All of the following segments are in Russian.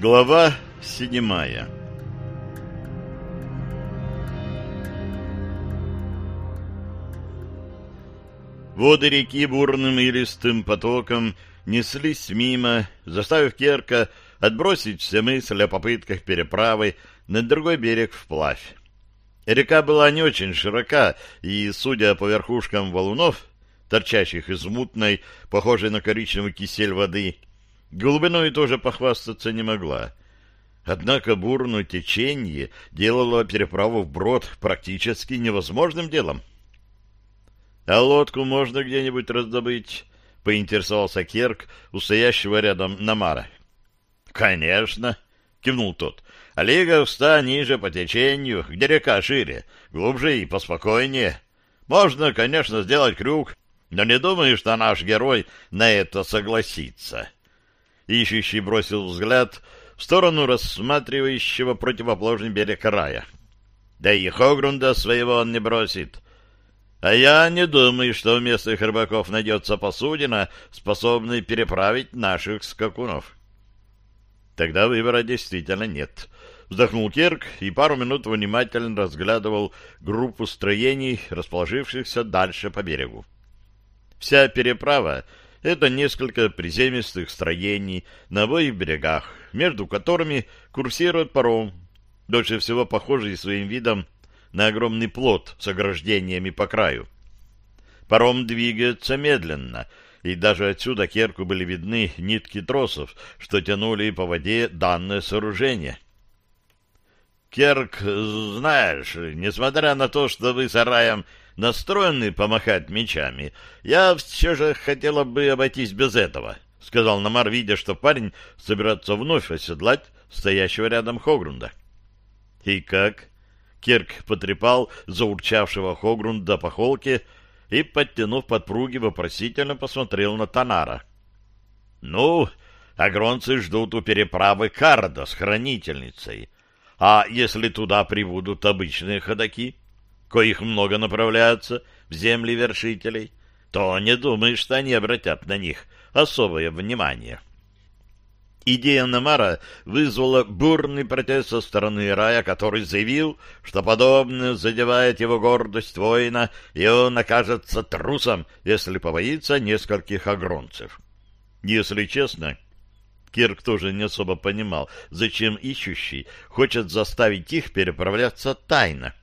Глава седьмая Воды реки бурным и листым потоком неслись мимо, заставив Керка отбросить все мысли о попытках переправы на другой берег вплавь. Река была не очень широка, и, судя по верхушкам валунов, торчащих из мутной, похожей на коричневый кисель воды, глубиной тоже похвастаться не могла. Однако бурное течение делало переправу вброд практически невозможным делом. — А лодку можно где-нибудь раздобыть? — поинтересовался Керк у стоящего рядом Намара. — Конечно, — кивнул тот. — А лига в ста ниже по течению, где река шире, глубже и поспокойнее. Можно, конечно, сделать крюк, но не думаю, что наш герой на это согласится. Ищущий бросил взгляд в сторону рассматривающего противоположный берег рая. Да и Хогрунда своего он не бросит. А я не думаю, что у местных рыбаков найдется посудина, способная переправить наших скакунов. Тогда выбора действительно нет. Вздохнул Кирк и пару минут внимательно разглядывал группу строений, расположившихся дальше по берегу. Вся переправа — это несколько приземистых строений на обоих берегах, между которыми курсирует паром, дольше всего похожий своим видом на огромный плот с ограждениями по краю. Паром двигается медленно, и даже отсюда Керку были видны нитки тросов, что тянули по воде данное сооружение. «Керк, знаешь, несмотря на то, что вы с Араем настроены помахать мечами, я все же хотела бы обойтись без этого», — сказал Намар, видя, что парень собирается вновь оседлать стоящего рядом Хогрунда. «И как?» — Кирк потрепал заурчавшего Хогрунда по холке и, подтянув подпруги, вопросительно посмотрел на Танара. «Ну, агронцы ждут у переправы Карда с хранительницей. А если туда прибудут обычные ходаки?» Коих много направляются в земли вершителей, то не думаю, что они обратят на них особое внимание. Идея Намара вызвала бурный протест со стороны рая, который заявил, что подобное задевает его гордость воина, и он окажется трусом, если побоится нескольких агронцев. Если честно, Кирк тоже не особо понимал, зачем ищущий хочет заставить их переправляться тайно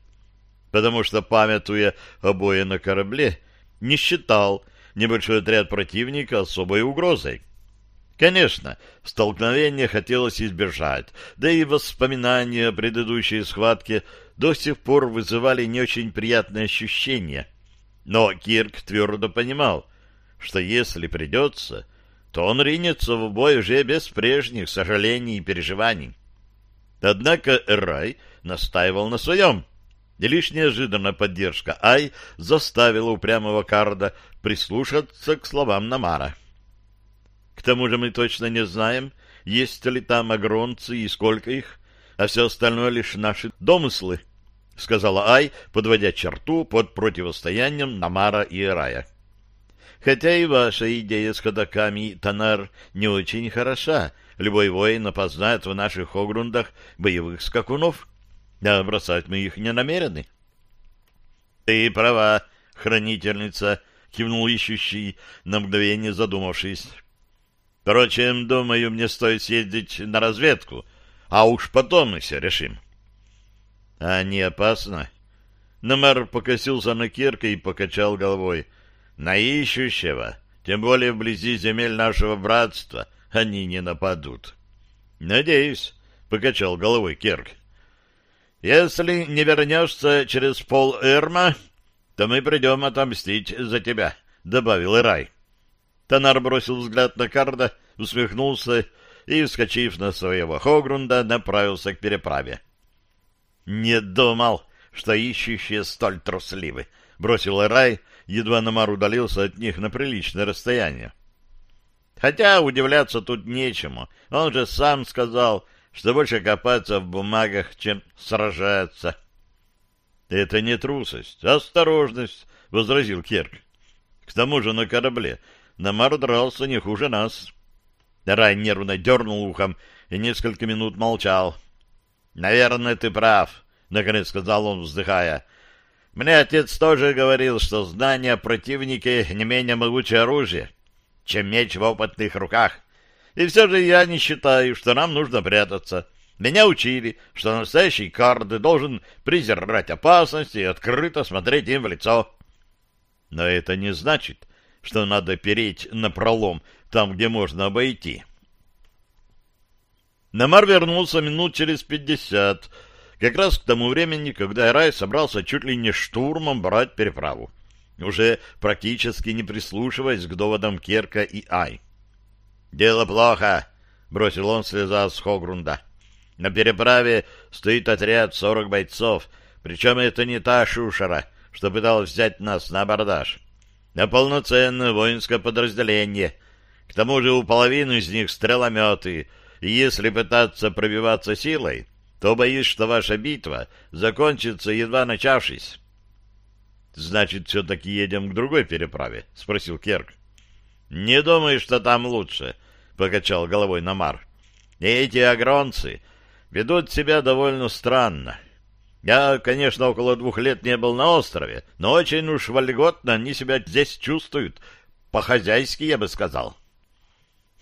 потому что, памятуя о бое на корабле, не считал небольшой отряд противника особой угрозой. Конечно, столкновения хотелось избежать, да и воспоминания о предыдущей схватке до сих пор вызывали не очень приятные ощущения. Но Кирк твердо понимал, что если придется, то он ринется в бой уже без прежних сожалений и переживаний. Однако Рай настаивал на своем — и лишь неожиданная поддержка Ай заставила упрямого Карда прислушаться к словам Намара. К тому же мы точно не знаем, есть ли там агронцы и сколько их, а все остальное лишь наши домыслы, — сказала Ай, подводя черту под противостоянием Намара и Рая. Хотя и ваша идея с ходаками, Танар, не очень хороша. Любой воин опознает в наших огрундах боевых скакунов — а бросать мы их не намерены. — Ты права, хранительница, — кивнул ищущий, на мгновение задумавшись. — Впрочем, думаю, мне стоит съездить на разведку, а уж потом мы все решим. — А не опасно? Намар покосился на Кирка и покачал головой. — На ищущего, тем более вблизи земель нашего братства, они не нападут. — Надеюсь, — покачал головой Кирк. — если не вернешься через пол Эрма, то мы придем отомстить за тебя, — добавил Ирай. Тонар бросил взгляд на Карда, усмехнулся и, вскочив на своего Хогрунда, направился к переправе. — Не думал, что ищущие столь трусливы, — бросил Ирай, едва Намар удалился от них на приличное расстояние. Хотя удивляться тут нечему, он же сам сказал, что больше копаться в бумагах, чем сражаться. — Это не трусость, а осторожность, — возразил Керк. — К тому же на корабле Намар дрался не хуже нас. Рай нервно дернул ухом, и несколько минут молчал. «Наверное, ты прав», — наконец сказал он, вздыхая. «Мне отец тоже говорил, что знание о противнике не менее могучее оружие, чем меч в опытных руках. И все же я не считаю, что нам нужно прятаться. Меня учили, что настоящий карды должен презирать опасности и открыто смотреть им в лицо. Но это не значит, что надо переть на пролом там, где можно обойти. Намар вернулся минут через пятьдесят, как раз к тому времени, когда Рай собрался чуть ли не штурмом брать переправу, уже практически не прислушиваясь к доводам Керка и Ай. «Дело плохо», — бросил он, слеза с Хогрунда. «На переправе стоит отряд сорок бойцов, причем это не та шушера, что пыталась взять нас на абордаж, а полноценное воинское подразделение. К тому же у половины из них стрелометы, и если пытаться пробиваться силой, то боюсь, что ваша битва закончится, едва начавшись. — Значит, все-таки едем к другой переправе? — спросил Керк. — Не думаю, что там лучше, — покачал головой Намар. — Эти агронцы ведут себя довольно странно. Я, конечно, около двух лет не был на острове, но очень уж вольготно они себя здесь чувствуют. По-хозяйски, я бы сказал. —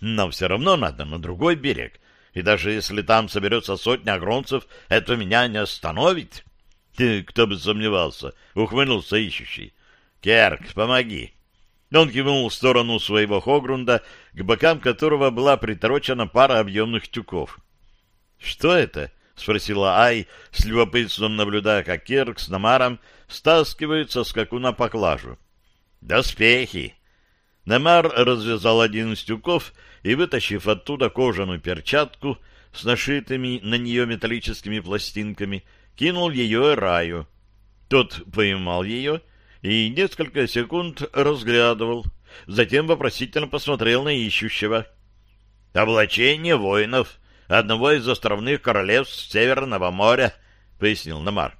но все равно надо на другой берег. И даже если там соберется сотня огромцев, это меня не остановит. Кто бы сомневался, ухмыльнулся ищущий. Керк, помоги. Он кивнул в сторону своего Хогрунда, к бокам которого была приторочена пара объемных тюков. — Что это? — спросила Ай, с любопытством наблюдая, как Керк с Намаром стаскивают со скакуна поклажу. — Доспехи! Намар развязал один из тюков и, вытащив оттуда кожаную перчатку с нашитыми на нее металлическими пластинками, кинул ее Раю. Тот поймал ее и несколько секунд разглядывал, затем вопросительно посмотрел на ищущего. «Облачение воинов одного из островных королевств Северного моря», — пояснил Намар.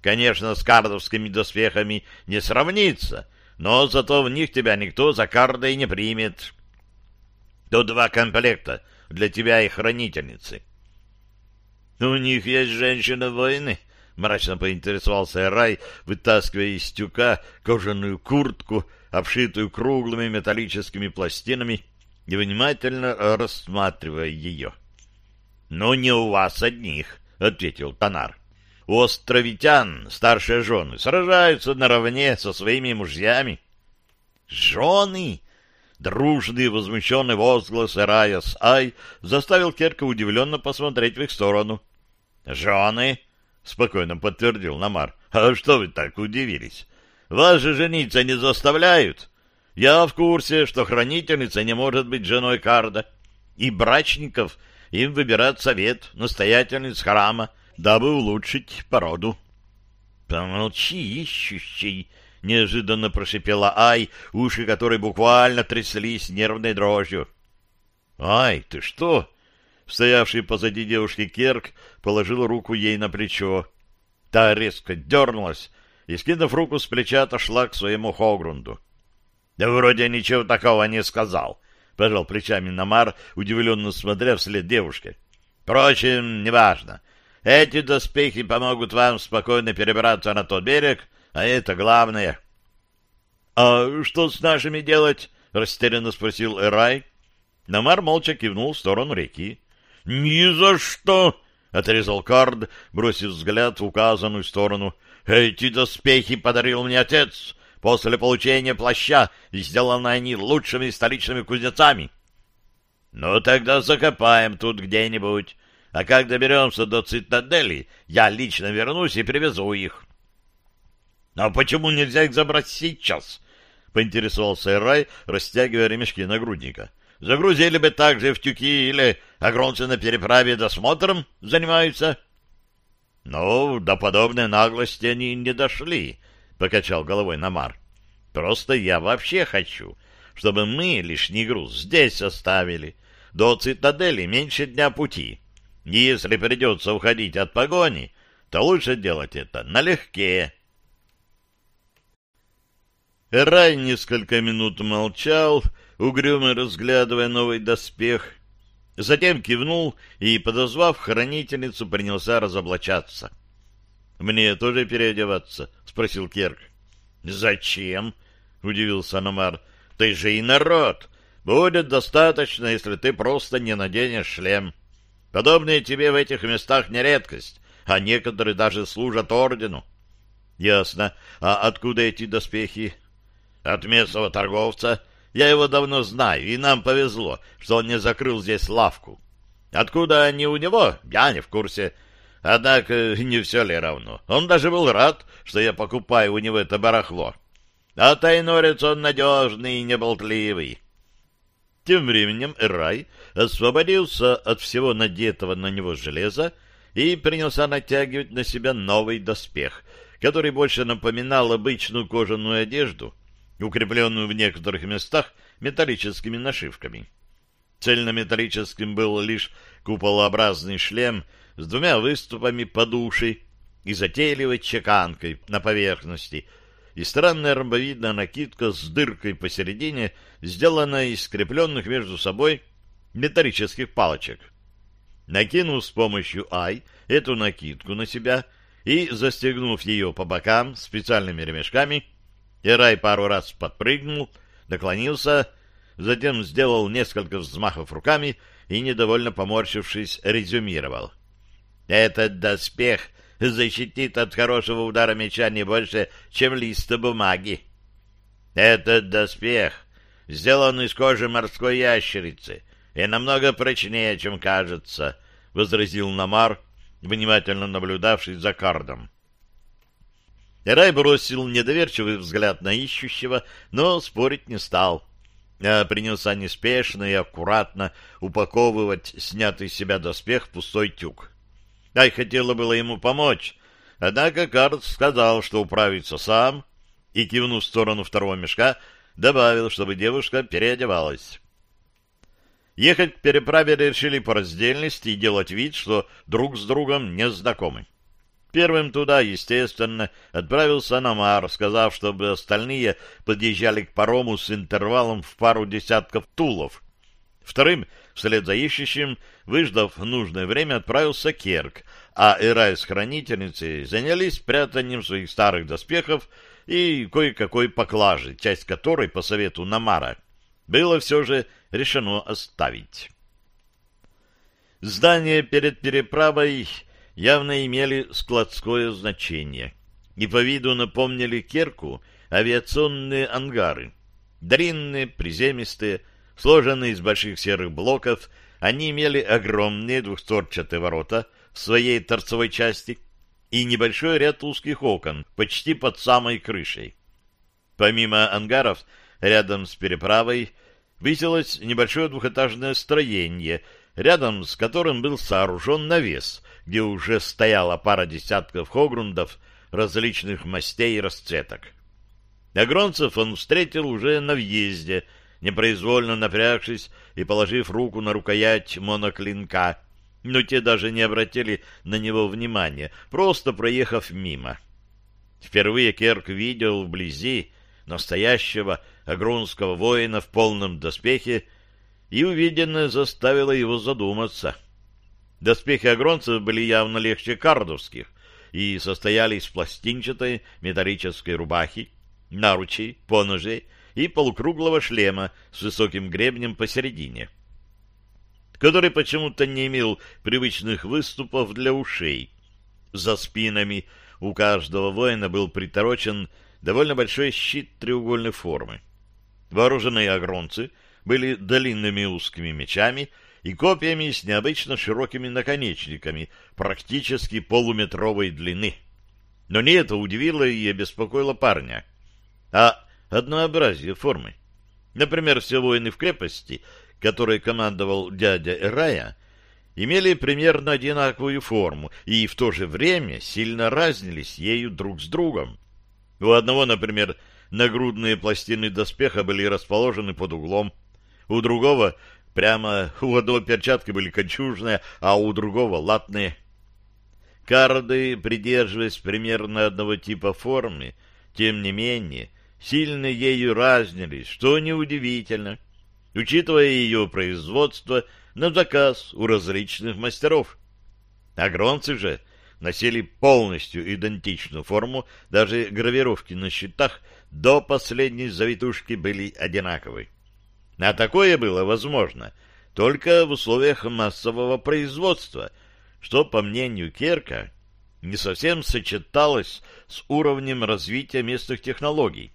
«Конечно, с кардовскими доспехами не сравнится, но зато в них тебя никто за кардой не примет. Тут два комплекта для тебя и хранительницы. — У них есть женщины-воины? — мрачно поинтересовался Рай, вытаскивая из тюка кожаную куртку, обшитую круглыми металлическими пластинами, и внимательно рассматривая ее. — Ну, не у вас одних, — ответил Танар. У островитян старшие жены сражаются наравне со своими мужьями. «Жены!» Дружный возмущенный возглас Рая с Ай заставил Керка удивленно посмотреть в их сторону. «Жены!» — спокойно подтвердил Намар. «А что вы так удивились? Вас же жениться не заставляют. Я в курсе, что хранительница не может быть женой Карда, и брачников им выбирать совет, настоятельниц храма, дабы улучшить породу. — Помолчи, ищущий! — неожиданно прошипела Ай, уши которой буквально тряслись нервной дрожью. — Ай, ты что? Стоявший позади девушки Керк положил руку ей на плечо. Та резко дернулась и, скинув руку с плеча, отошла к своему Хогрунду. — Да вроде ничего такого не сказал, — пожал плечами Намар, удивленно смотря вслед девушке. — Впрочем, неважно. — эти доспехи помогут вам спокойно перебраться на тот берег, а это главное. — А что с нашими делать? — растерянно спросил Эрай. Намар молча кивнул в сторону реки. — Ни за что! — отрезал Кард, бросив взгляд в указанную сторону. — Эти доспехи подарил мне отец после получения плаща, и сделаны они лучшими столичными кузнецами. — Ну, тогда закопаем тут где-нибудь, а как доберемся до цитадели, я лично вернусь и привезу их. — А почему нельзя их забрать сейчас? — поинтересовался Рай, растягивая ремешки нагрудника. — Загрузили бы также в тюки или огромцы на переправе досмотром занимаются? — Ну, до подобной наглости они не дошли, — покачал головой Намар. — Просто я вообще хочу, чтобы мы лишний груз здесь оставили. До цитадели меньше дня пути. — если придется уходить от погони, то лучше делать это налегке. Рай несколько минут молчал, угрюмо разглядывая новый доспех. Затем кивнул и, подозвав хранительницу, принялся разоблачаться. — Мне тоже переодеваться? — спросил Керк. — Зачем? — удивился Аномар. — Ты же и народ. Будет достаточно, если ты просто не наденешь шлем. Подобные тебе в этих местах не редкость, а некоторые даже служат ордену. — Ясно. А откуда эти доспехи? — От местного торговца. Я его давно знаю, и нам повезло, что он не закрыл здесь лавку. Откуда они у него, я не в курсе. Однако не все ли равно. Он даже был рад, что я покупаю у него это барахло. А тайнорец он надежный и неболтливый. Тем временем Рай освободился от всего надетого на него железа и принялся натягивать на себя новый доспех, который больше напоминал обычную кожаную одежду, укрепленную в некоторых местах металлическими нашивками. Цельнометаллическим был лишь куполообразный шлем с двумя выступами подушей и затейливой чеканкой на поверхности — и странная ромбовидная накидка с дыркой посередине, сделанная из скрепленных между собой металлических палочек. Накинув с помощью Ай эту накидку на себя и застегнув ее по бокам специальными ремешками, Ирай пару раз подпрыгнул, наклонился, затем сделал несколько взмахов руками и, недовольно поморщившись, резюмировал. «Этот доспех защитит от хорошего удара меча не больше, чем листа бумаги. Этот доспех сделан из кожи морской ящерицы и намного прочнее, чем кажется, — возразил Намар, внимательно наблюдавший за кардом. Рай бросил недоверчивый взгляд на ищущего, но спорить не стал, а принялся неспешно и аккуратно упаковывать снятый с себя доспех в пустой тюк. Ай хотела было ему помочь, однако Карт сказал, что управится сам, и, кивнув в сторону второго мешка, добавил, чтобы девушка переодевалась. Ехать к переправе решили по раздельности и делать вид, что друг с другом не знакомы. Первым туда, естественно, отправился Намар, сказав, чтобы остальные подъезжали к парому с интервалом в пару десятков тулов. Вторым, вслед за ищущим, выждав нужное время, отправился Керк, а Эрай с хранительницей занялись прятанием своих старых доспехов и кое-какой поклажи, часть которой, по совету Намара, было все же решено оставить. Здания перед переправой явно имели складское значение и по виду напомнили Керку авиационные ангары. Длинные, приземистые, сложенные из больших серых блоков, они имели огромные двухстворчатые ворота в своей торцевой части и небольшой ряд узких окон почти под самой крышей. Помимо ангаров, рядом с переправой высилось небольшое двухэтажное строение, рядом с которым был сооружен навес, где уже стояла пара десятков хогрундов различных мастей и расцветок. Агронцев он встретил уже на въезде — непроизвольно напрягшись и положив руку на рукоять моноклинка, но те даже не обратили на него внимания, просто проехав мимо. Впервые Керк видел вблизи настоящего агрунского воина в полном доспехе, и увиденное заставило его задуматься. Доспехи агронцев были явно легче кардовских и состояли из пластинчатой металлической рубахи, наручей, поножей и полукруглого шлема с высоким гребнем посередине, который почему-то не имел привычных выступов для ушей. За спинами у каждого воина был приторочен довольно большой щит треугольной формы. Вооруженные агронцы были длинными узкими мечами и копьями с необычно широкими наконечниками, практически полуметровой длины. Но не это удивило и обеспокоило парня, а однообразие формы. Например, все воины в крепости, которые командовал дядя Эрая, имели примерно одинаковую форму и в то же время сильно разнились ею друг с другом. У одного, например, нагрудные пластины доспеха были расположены под углом, у другого прямо у одного перчатки были кольчужные, а у другого латные. Карды, придерживаясь примерно одного типа формы, тем не менее, сильно ею разнились, что неудивительно. учитывая ее производство на заказ у различных мастеров. Агронцы же носили полностью идентичную форму, даже гравировки на щитах до последней завитушки были одинаковы. А такое было возможно только в условиях массового производства, что, по мнению Керка, не совсем сочеталось с уровнем развития местных технологий.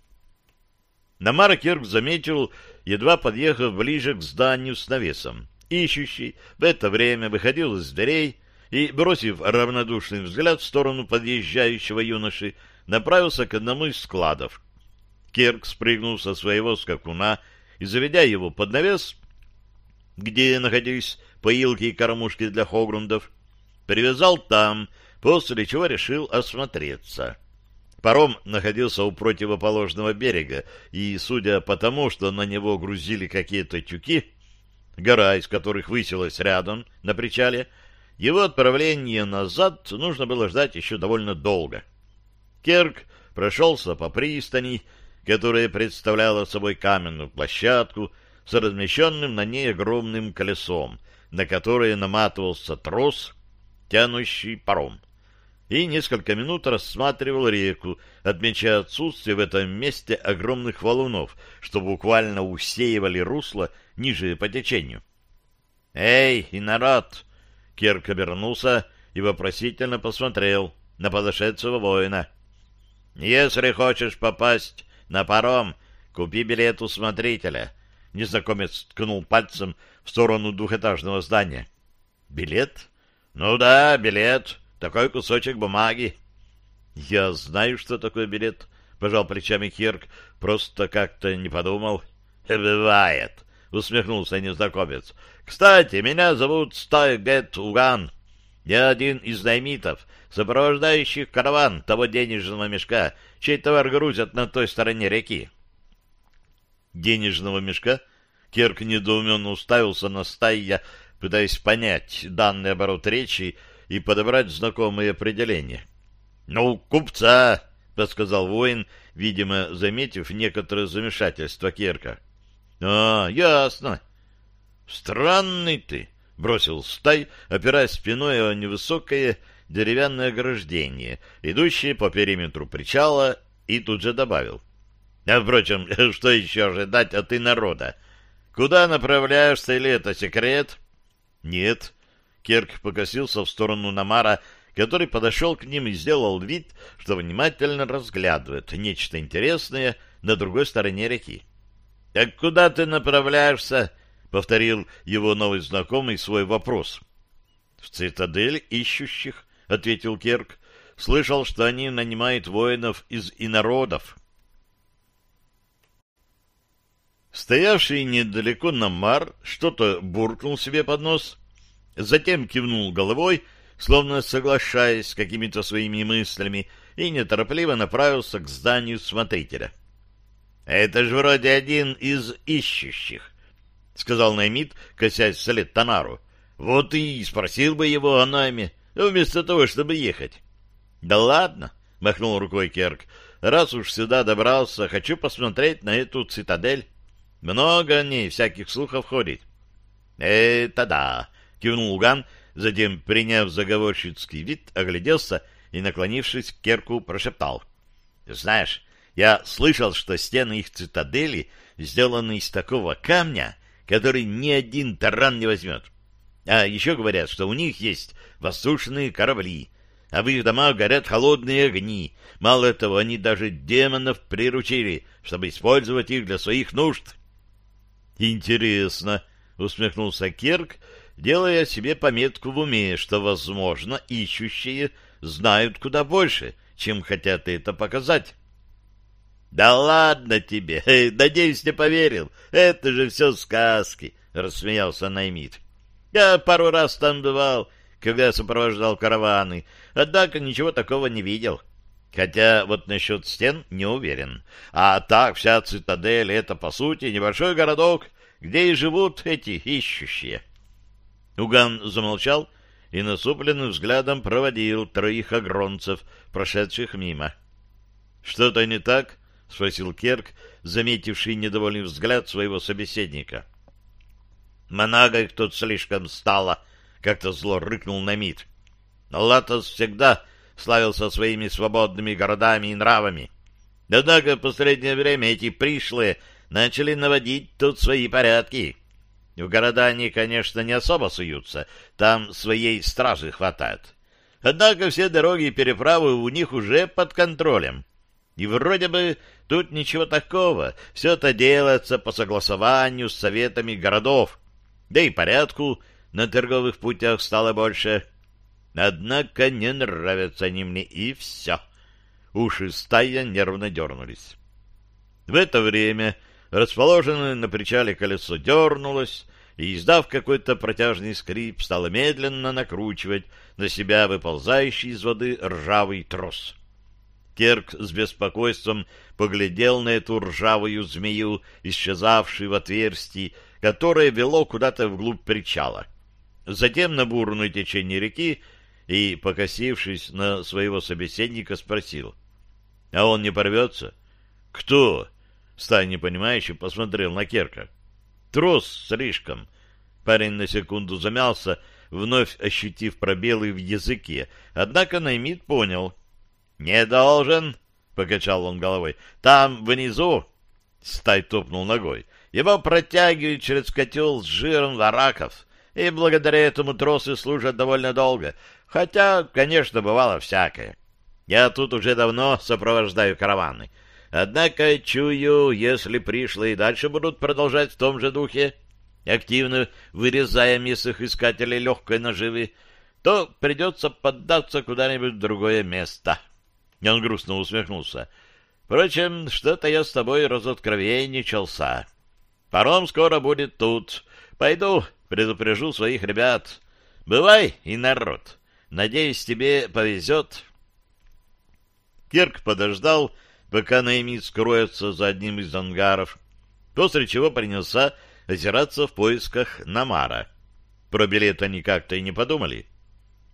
Намара Керк заметил, едва подъехав ближе к зданию с навесом. Ищущий в это время выходил из дверей и, бросив равнодушный взгляд в сторону подъезжающего юноши, направился к одному из складов. Керк спрыгнул со своего скакуна и, заведя его под навес, где находились поилки и кормушки для хогрундов, привязал там, после чего решил осмотреться. Паром находился у противоположного берега, и, судя по тому, что на него грузили какие-то тюки, гора из которых высилась рядом на причале, его отправление назад нужно было ждать еще довольно долго. Керк прошелся по пристани, которая представляла собой каменную площадку с размещенным на ней огромным колесом, на которое наматывался трос, тянущий паром, и несколько минут рассматривал реку, отмечая отсутствие в этом месте огромных валунов, что буквально усеивали русло ниже по течению. «Эй, и народ!» Керк обернулся и вопросительно посмотрел на подошедшего воина. «Если хочешь попасть на паром, купи билет у смотрителя». Незнакомец ткнул пальцем в сторону двухэтажного здания. «Билет?» «Ну да, билет. Такой кусочек бумаги». «Я знаю, что такое билет», — пожал плечами Керк. «Просто как-то не подумал». «Бывает», — усмехнулся незнакомец. «Кстати, меня зовут Стайгет Уган. Я один из наймитов, сопровождающих караван того денежного мешка, чей товар грузят на той стороне реки». «Денежного мешка?» Керк недоуменно уставился на Стайя, пытаясь понять данный оборот речи и подобрать знакомые определения. «Ну, купца!» — подсказал воин, видимо, заметив некоторое замешательство Керка. «А, ясно. Странный ты!» — бросил Стай, опираясь спиной о невысокое деревянное ограждение, идущее по периметру причала, и тут же добавил. «А, впрочем, что еще ожидать от и народа? Куда направляешься, или это секрет?» «Нет». Керк покосился в сторону Намара, который подошел к ним и сделал вид, что внимательно разглядывает нечто интересное на другой стороне реки. — Так куда ты направляешься? — повторил его новый знакомый свой вопрос. — В цитадель ищущих, — ответил Керк. — Слышал, что они нанимают воинов из инородов. Стоявший недалеко Намар что-то буркнул себе под нос, затем кивнул головой, словно соглашаясь с какими-то своими мыслями, и неторопливо направился к зданию смотрителя. — Это же вроде один из ищущих, — сказал Наймит, косясь вслед Танару. — Вот и спросил бы его о нами, вместо того, чтобы ехать. — Да ладно, — махнул рукой Керк, — раз уж сюда добрался, хочу посмотреть на эту цитадель. Много о ней всяких слухов ходит. — Это да, — кивнул Уган, затем, приняв заговорщицкий вид, огляделся и, наклонившись к Керку, прошептал. — Знаешь, я слышал, что стены их цитадели сделаны из такого камня, который ни один таран не возьмет. А еще говорят, что у них есть воздушные корабли, а в их домах горят холодные огни. Мало того, они даже демонов приручили, чтобы использовать их для своих нужд. «Интересно», — усмехнулся Кирк, делая себе пометку в уме, что, возможно, ищущие знают куда больше, чем хотят это показать. «Да ладно тебе! Надеюсь, не поверил. Это же все сказки!» — рассмеялся Наймит. «Я пару раз там бывал, когда сопровождал караваны, однако ничего такого не видел. Хотя вот насчет стен не уверен. А так вся цитадель — это, по сути, небольшой городок, где и живут эти ищущие. Уган замолчал и насупленным взглядом проводил троих огромцев, прошедших мимо. — Что-то не так? — спросил Керк, заметивший недовольный взгляд своего собеседника. Много их тут слишком стало, — как-то зло рыкнул Намид. Латос всегда славился своими свободными городами и нравами. Однако в последнее время эти пришлые начали наводить тут свои порядки. В города они, конечно, не особо суются, там своей стражи хватает. Однако все дороги и переправы у них уже под контролем. И вроде бы тут ничего такого, все это делается по согласованию с советами городов, да и порядку на торговых путях стало больше. Однако не нравятся они мне, и все. Уши стая нервно дернулись. В это время расположенное на причале колесо дернулось, и, издав какой-то протяжный скрип, стало медленно накручивать на себя выползающий из воды ржавый трос. Керк с беспокойством поглядел на эту ржавую змею, исчезавшую в отверстии, которое вело куда-то вглубь причала. Затем на бурное течение реки и, покосившись на своего собеседника, спросил. — А он не порвется? — Кто? — Стань непонимающе посмотрел на Керка. — Трос слишком. Парень на секунду замялся, вновь ощутив пробелы в языке, однако Наймит понял. — Не должен, — покачал он головой. — Там, внизу... Стай топнул ногой. Его протягивают через котел с жиром вараков, и благодаря этому тросы служат довольно долго, хотя, конечно, бывало всякое. Я тут уже давно сопровождаю караваны. Однако, чую, если пришлые дальше будут продолжать в том же духе, активно вырезая местных искателей легкой наживы, то придется поддаться куда-нибудь в другое место. И он грустно усмехнулся. Впрочем, что-то я с тобой разоткровенничался. Паром скоро будет тут. Пойду, предупрежу своих ребят. Бывай и народ. Надеюсь, тебе повезет. Кирк подождал, пока Наимит скроется за одним из ангаров, после чего принялся озираться в поисках Намара. Про билет они как-то и не подумали.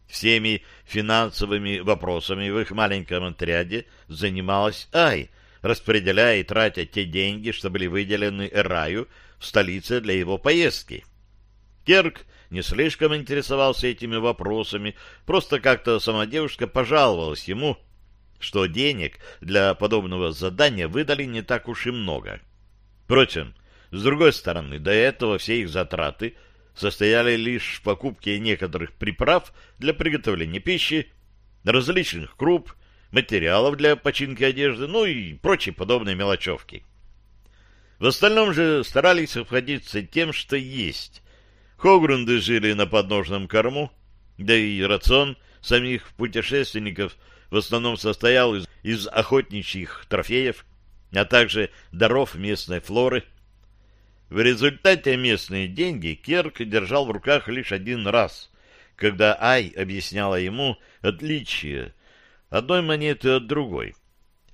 Всеми финансовыми вопросами в их маленьком отряде занималась Ай, распределяя и тратя те деньги, что были выделены Эраю в столице для его поездки. Керк не слишком интересовался этими вопросами, просто как-то сама девушка пожаловалась ему, что денег для подобного задания выдали не так уж и много. Впрочем, с другой стороны, до этого все их затраты состояли лишь в покупке некоторых приправ для приготовления пищи, различных круп, материалов для починки одежды, ну и прочей подобной мелочевки. В остальном же старались обходиться тем, что есть. Хогрунды жили на подножном корму, да и рацион самих путешественников в основном состоял из, из охотничьих трофеев, а также даров местной флоры – в результате местные деньги Керк держал в руках лишь один раз, когда Ай объясняла ему отличие одной монеты от другой.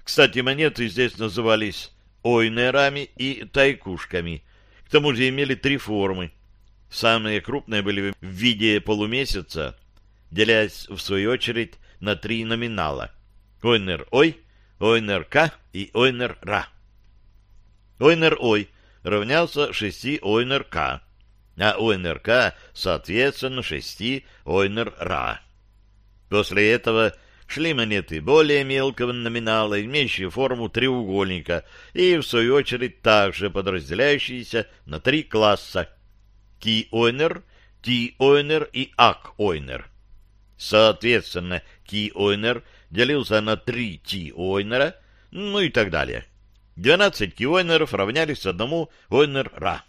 Кстати, монеты здесь назывались ойнерами и тайкушками, к тому же имели три формы. Самые крупные были в виде полумесяца, делясь, в свою очередь, на три номинала. Ойнер-Ой, Ойнер-К и Ойнер-Ра. Ойнер-Ой — равнялся 6 Ойнер-К, а Ойнер-К, соответственно, 6 Ойнер-Ра. После этого шли монеты более мелкого номинала, имеющие форму треугольника, и, в свою очередь, также подразделяющиеся на три класса — Ки-Ойнер, Ти-Ойнер и Ак-Ойнер. Соответственно, Ки-Ойнер делился на три Ти-Ойнера, ну и так далее. 12 киойнеров равнялись одному ойнер-ра.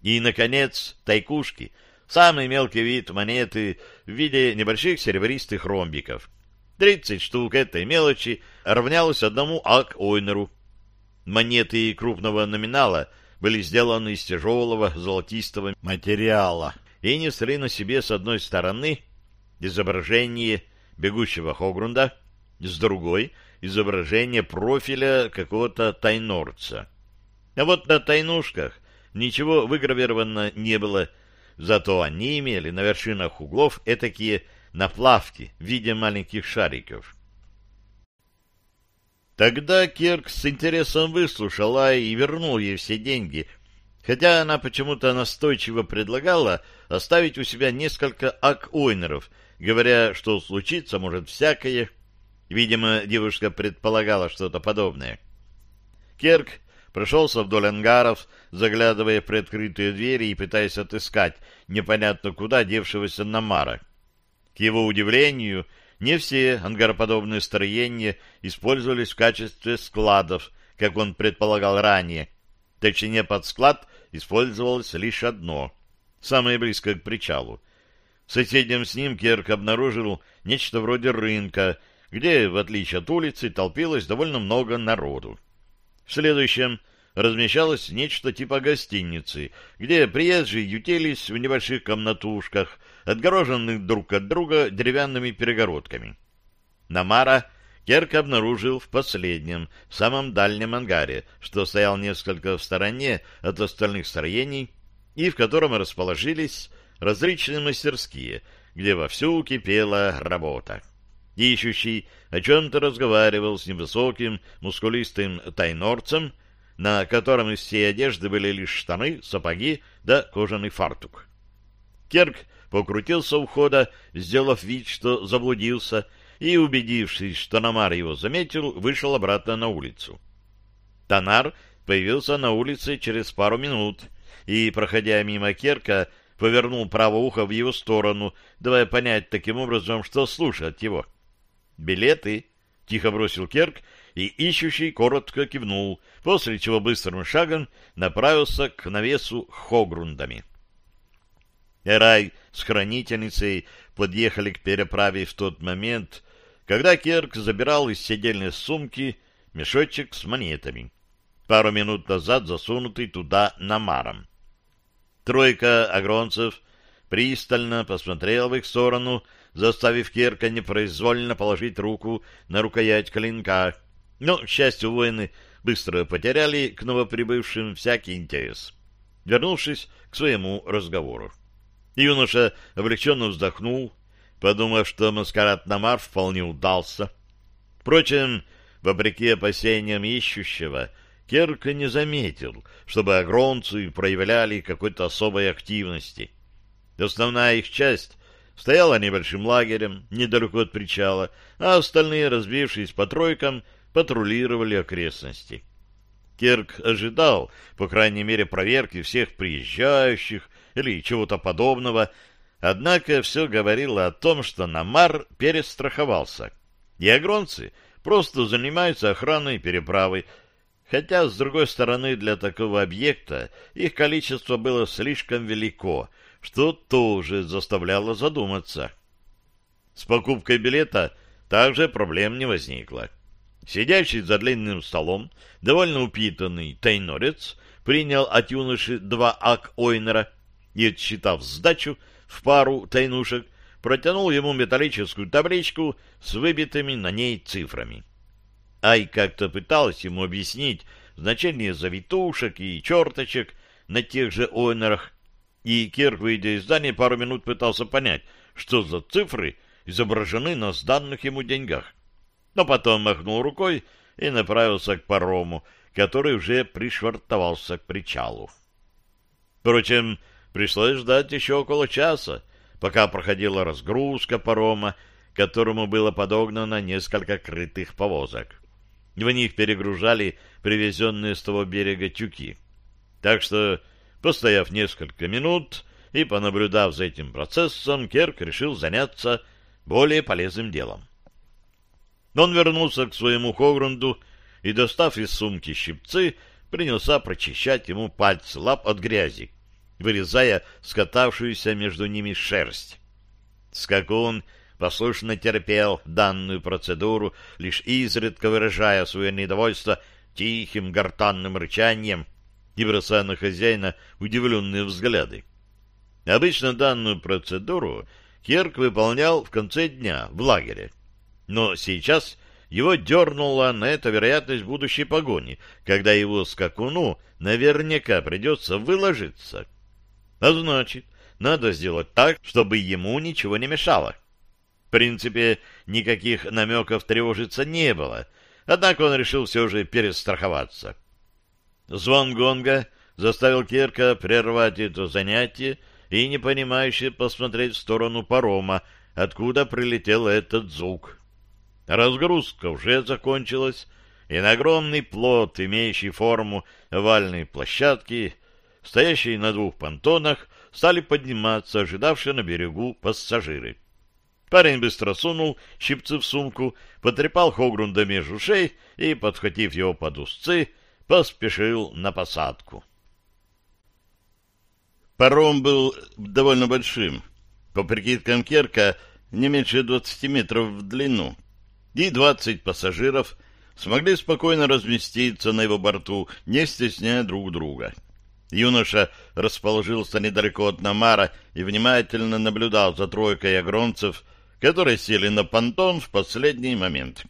И, наконец, тайкушки, самый мелкий вид монеты в виде небольших серебристых ромбиков. 30 штук этой мелочи равнялось одному ак-ойнеру. Монеты крупного номинала были сделаны из тяжелого золотистого материала и несли на себе с одной стороны изображение бегущего Хогрунда, с другой изображение профиля какого-то тайнорца. А вот на тайнушках ничего выгравировано не было, зато они имели на вершинах углов этакие наплавки в виде маленьких шариков. Тогда Кирк с интересом выслушал Ай и вернул ей все деньги, хотя она почему-то настойчиво предлагала оставить у себя несколько ак-ойнеров, говоря, что случиться может всякое. Видимо, девушка предполагала что-то подобное. Керк прошелся вдоль ангаров, заглядывая в приоткрытые двери и пытаясь отыскать непонятно куда девшегося Намара. К его удивлению, не все ангароподобные строения использовались в качестве складов, как он предполагал ранее. Точнее, под склад использовалось лишь одно, самое близкое к причалу. В соседнем с ним Керк обнаружил нечто вроде рынка, где, в отличие от улицы, толпилось довольно много народу. В следующем размещалось нечто типа гостиницы, где приезжие ютились в небольших комнатушках, отгороженных друг от друга деревянными перегородками. Намара Керк обнаружил в последнем, самом дальнем ангаре, что стоял несколько в стороне от остальных строений и в котором расположились различные мастерские, где вовсю кипела работа. Ищущий о чем-то разговаривал с невысоким, мускулистым тайнорцем, на котором из всей одежды были лишь штаны, сапоги да кожаный фартук. Керк покрутился у входа, сделав вид, что заблудился, и, убедившись, что Намар его заметил, вышел обратно на улицу. Танар появился на улице через пару минут и, проходя мимо Керка, повернул правое ухо в его сторону, давая понять таким образом, что слушает его. «Билеты!» — тихо бросил Керк, и ищущий коротко кивнул, после чего быстрым шагом направился к навесу хогрундами. Эрай с хранительницей подъехали к переправе в тот момент, когда Керк забирал из седельной сумки мешочек с монетами, пару минут назад засунутый туда намаром. Тройка агронцев пристально посмотрела в их сторону, заставив Керка непроизвольно положить руку на рукоять клинка. Но, к счастью, воины быстро потеряли к новоприбывшим всякий интерес, вернувшись к своему разговору. Юноша облегченно вздохнул, подумав, что маскарад Намар вполне удался. Впрочем, вопреки опасениям ищущего, Керк не заметил, чтобы агронцы проявляли какой-то особой активности. Основная их часть стояла небольшим лагерем недалеко от причала, а остальные, разбившись по тройкам, патрулировали окрестности. Керк ожидал, по крайней мере, проверки всех приезжающих или чего-то подобного, однако все говорило о том, что Намар перестраховался, и агронцы просто занимаются охраной переправы, хотя, с другой стороны, для такого объекта их количество было слишком велико, что тоже заставляло задуматься. С покупкой билета также проблем не возникло. Сидящий за длинным столом, довольно упитанный тайнорец принял от юноши два ак-ойнера и, отсчитав сдачу в пару тайнушек, протянул ему металлическую табличку с выбитыми на ней цифрами. Ай как-то пыталась ему объяснить значение завитушек и черточек на тех же ойнерах, и Кирк, выйдя из здания, пару минут пытался понять, что за цифры изображены на сданных ему деньгах. Но потом махнул рукой и направился к парому, который уже пришвартовался к причалу. Впрочем, пришлось ждать еще около часа, пока проходила разгрузка парома, которому было подогнано несколько крытых повозок. В них перегружали привезенные с того берега тюки. Так что Постояв несколько минут и понаблюдав за этим процессом, Керк решил заняться более полезным делом. Он вернулся к своему Хогрунду и, достав из сумки щипцы, принялся прочищать ему пальцы лап от грязи, вырезая скатавшуюся между ними шерсть. Скакун послушно терпел данную процедуру, лишь изредка выражая свое недовольство тихим гортанным рычанием, и бросая на хозяина удивленные взгляды. Обычно данную процедуру Керк выполнял в конце дня в лагере. Но сейчас его дернула на это вероятность будущей погони, когда его скакуну наверняка придется выложиться. А значит, надо сделать так, чтобы ему ничего не мешало. Принципе, никаких намеков тревожиться не было, однако он решил все же перестраховаться. Звон гонга заставил Керка прервать это занятие и непонимающе посмотреть в сторону парома, откуда прилетел этот звук. Разгрузка уже закончилась, и на огромный плот, имеющий форму овальной площадки, стоящий на двух понтонах, стали подниматься ожидавшие на берегу пассажиры. Парень быстро сунул щипцы в сумку, потрепал Хогрунда между ушей и, подхватив его под узцы, поспешил на посадку. Паром был довольно большим. По прикидкам Керка, не меньше 20 метров в длину. И 20 пассажиров смогли спокойно разместиться на его борту, не стесняя друг друга. Юноша расположился недалеко от Намара и внимательно наблюдал за тройкой огромцев, которые сели на понтон в последний момент.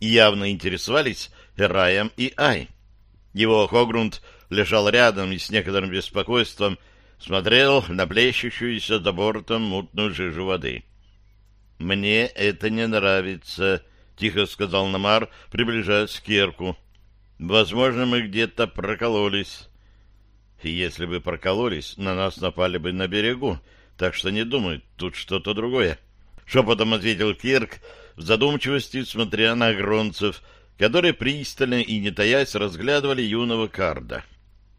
И явно интересовались Раем и Ай. Его Хогрунд лежал рядом и с некоторым беспокойством смотрел на плещущуюся за бортом мутную жижу воды. «Мне это не нравится», — тихо сказал Намар, приближаясь к Керку. «Возможно, мы где-то прокололись». «Если бы прокололись, на нас напали бы на берегу, так что не думай, тут что-то другое». Шепотом ответил Кирк, в задумчивости смотря на гронцев, которые пристально и не таясь разглядывали юного Карда.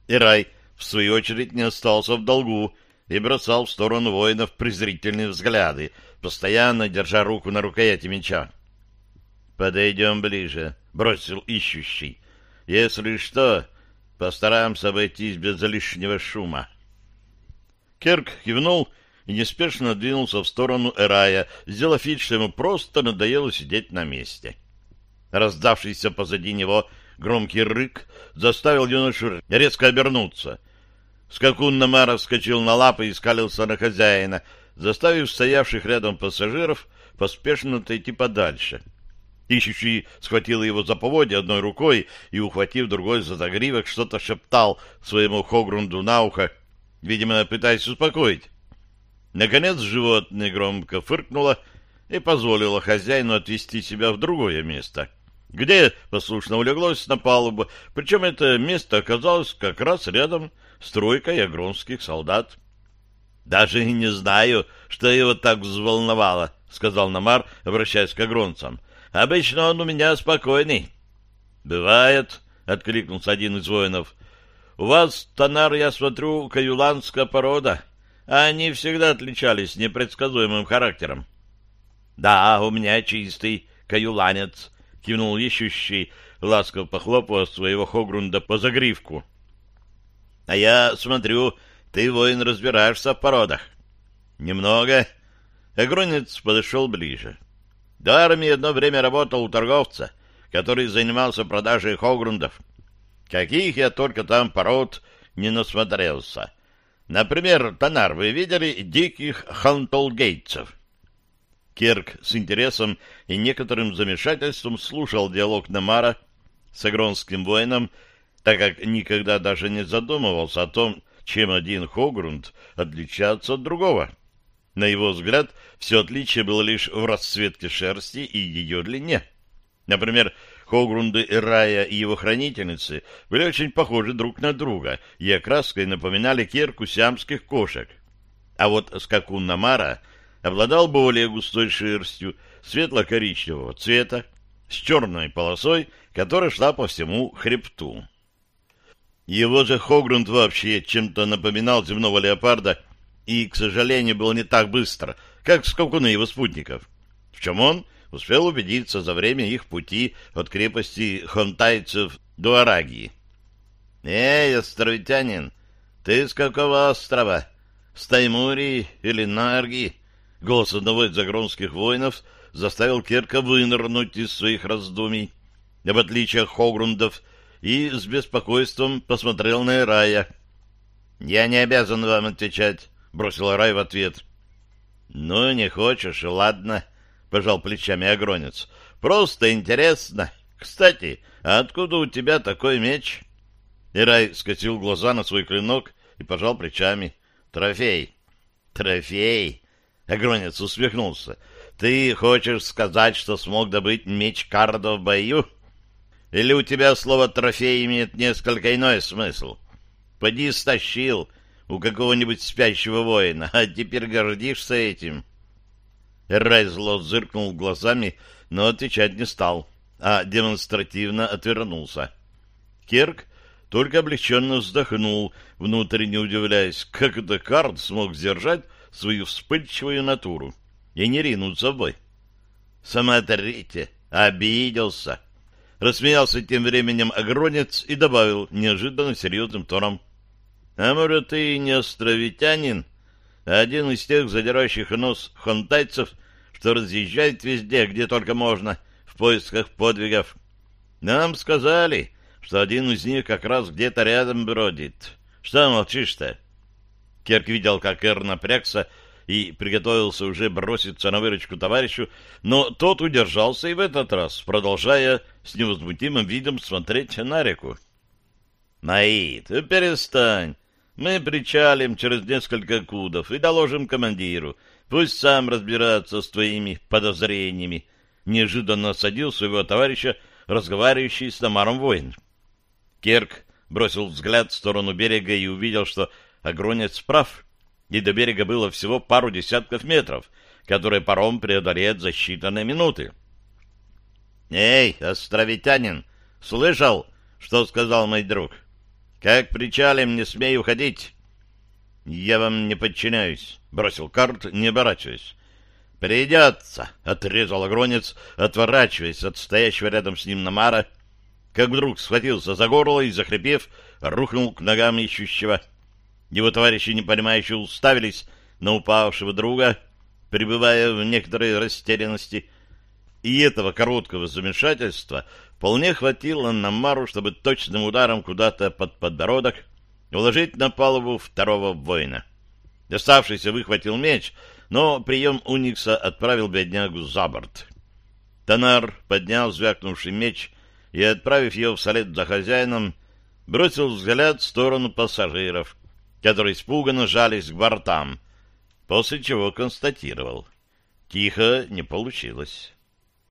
Ирай в свою очередь, не остался в долгу и бросал в сторону воинов презрительные взгляды, постоянно держа руку на рукояти меча. «Подойдем ближе», — бросил ищущий. «Если что, постараемся обойтись без лишнего шума». Керк кивнул и неспешно двинулся в сторону Эрая, сделав вид, что ему просто надоело сидеть на месте. Раздавшийся позади него громкий рык заставил юношу резко обернуться. Скакун Намара вскочил на лапы и скалился на хозяина, заставив стоявших рядом пассажиров поспешно отойти подальше. Ищущий схватил его за поводья одной рукой и, ухватив другой за загривок, что-то шептал своему Хогрунду на ухо, видимо, пытаясь успокоить. Наконец животное громко фыркнуло и позволило хозяину отвести себя в другое место, где послушно улеглось на палубу, причем это место оказалось как раз рядом стройкой агронских солдат. «Даже и не знаю, что его так взволновало», — сказал Намар, обращаясь к агронцам. «Обычно он у меня спокойный». «Бывает», — откликнулся один из воинов. «У вас, Тонар, я смотрю, каюланская порода, они всегда отличались непредсказуемым характером». «Да, у меня чистый каюланец», — кивнул ищущий, ласково похлопывая своего Хогрунда по загривку. А я смотрю, ты, воин, разбираешься в породах. Немного. Агронец подошел ближе. До армии одно время работал у торговца, который занимался продажей хогрундов. Каких я только там пород не насмотрелся. Например, Тонар, вы видели диких хантолгейтцев? Кирк с интересом и некоторым замешательством слушал диалог Намара с агронским воином, так как никогда даже не задумывался о том, чем один Хогрунд отличается от другого. На его взгляд, все отличие было лишь в расцветке шерсти и ее длине. Например, Хогрунды Рая и его хранительницы были очень похожи друг на друга и окраской напоминали керку сиамских кошек. А вот скакун Намара обладал более густой шерстью, светло-коричневого цвета, с черной полосой, которая шла по всему хребту. Его же Хогрунд вообще чем-то напоминал земного леопарда и, к сожалению, был не так быстро, как скакуны его спутников. В чем он успел убедиться за время их пути от крепости хонтайцев до Арагии. «Эй, островитянин, ты с какого острова? С Таймурии или Нарги?» Голос одного из загронских воинов заставил Керка вынырнуть из своих раздумий. В отличие от Хогрундов, и с беспокойством посмотрел на Рая. «Я не обязан вам отвечать», — бросил Рай в ответ. «Ну, не хочешь, ладно», — пожал плечами Огронец. «Просто интересно. Кстати, а откуда у тебя такой меч?» Ирай скосил глаза на свой клинок и пожал плечами. «Трофей». «Трофей?» — Огронец усмехнулся. «Ты хочешь сказать, что смог добыть меч Кардо в бою?» Или у тебя слово «трофей» имеет несколько иной смысл? Поди стащил у какого-нибудь спящего воина, а теперь гордишься этим. Рай зло зыркнул глазами, но отвечать не стал, а демонстративно отвернулся. Керк только облегченно вздохнул, внутренне удивляясь, как это Карл смог сдержать свою вспыльчивую натуру и не ринуться в бой. «Смотрите, обиделся!» Рассмеялся тем временем огронец и добавил неожиданно серьезным тоном. «А может, ты не островитянин, а один из тех задирающих нос хонтайцев, что разъезжает везде, где только можно, в поисках подвигов? Нам сказали, что один из них как раз где-то рядом бродит. Что молчишь-то?» Керк видел, как Эр напрягся и приготовился уже броситься на выручку товарищу, но тот удержался и в этот раз, продолжая с невозмутимым видом смотреть на реку. «Наид, перестань. Мы причалим через несколько кудов и доложим командиру. Пусть сам разбирается с твоими подозрениями». Неожиданно осадил своего товарища, разговаривающий с Тамаром воин. Керк бросил взгляд в сторону берега и увидел, что Огронец прав, и до берега было всего пару десятков метров, которые паром преодолеет за считанные минуты. «Эй, островитянин, слышал, что сказал мой друг? Как причалим, не смей уходить!» «Я вам не подчиняюсь», — бросил Карт, не оборачиваясь. «Придется», — отрезал огронец, отворачиваясь от стоящего рядом с ним Намара, как вдруг схватился за горло и, захрипев, рухнул к ногам ищущего. Его товарищи, непонимающе, уставились на упавшего друга, пребывая в некоторой растерянности. И этого короткого замешательства вполне хватило на Мару, чтобы точным ударом куда-то под подбородок уложить на палубу второго воина. Доставшийся выхватил меч, но прием Уникса отправил беднягу за борт. Тонар поднял звякнувший меч и, отправив его вслед за хозяином, бросил взгляд в сторону пассажиров, которые испуганно жались к бортам, после чего констатировал. Тихо не получилось.